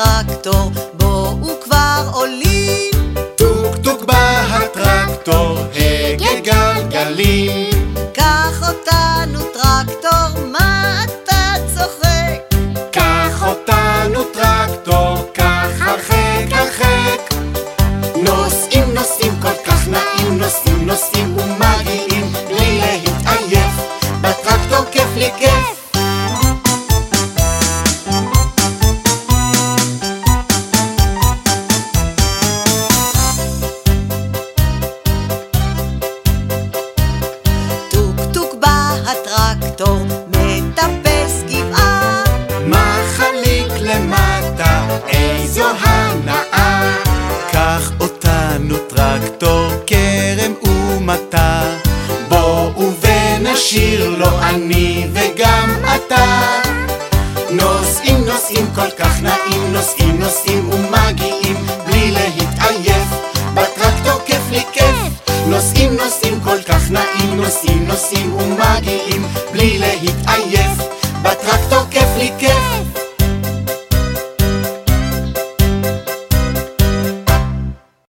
הטרקטור, בואו כבר עולים. טוק טוק בא הטרקטור, הגה גלגלים. קח אותנו טרקטור, מה אתה צוחק? קח אותנו טרקטור, קח הרחק הרחק. נוסעים נוסעים כל כך נעים, נוסעים נוסעים ומגיעים בלי להתעייף. בטרקטור כיף לי כיף. הטרקטור, מטפס גבעה. מחליק למטה, איזו הנאה. קח אותנו טרקטור, כרם ומטה. בואו ונשיר לו אני וגם אתה. נוסעים נוסעים כל כך נעים, נוסעים נוסעים ומגיעים בלי להתעייף. נוסעים, נוסעים ומגיעים בלי להתעייף. בטרקטור כיף לי כיף.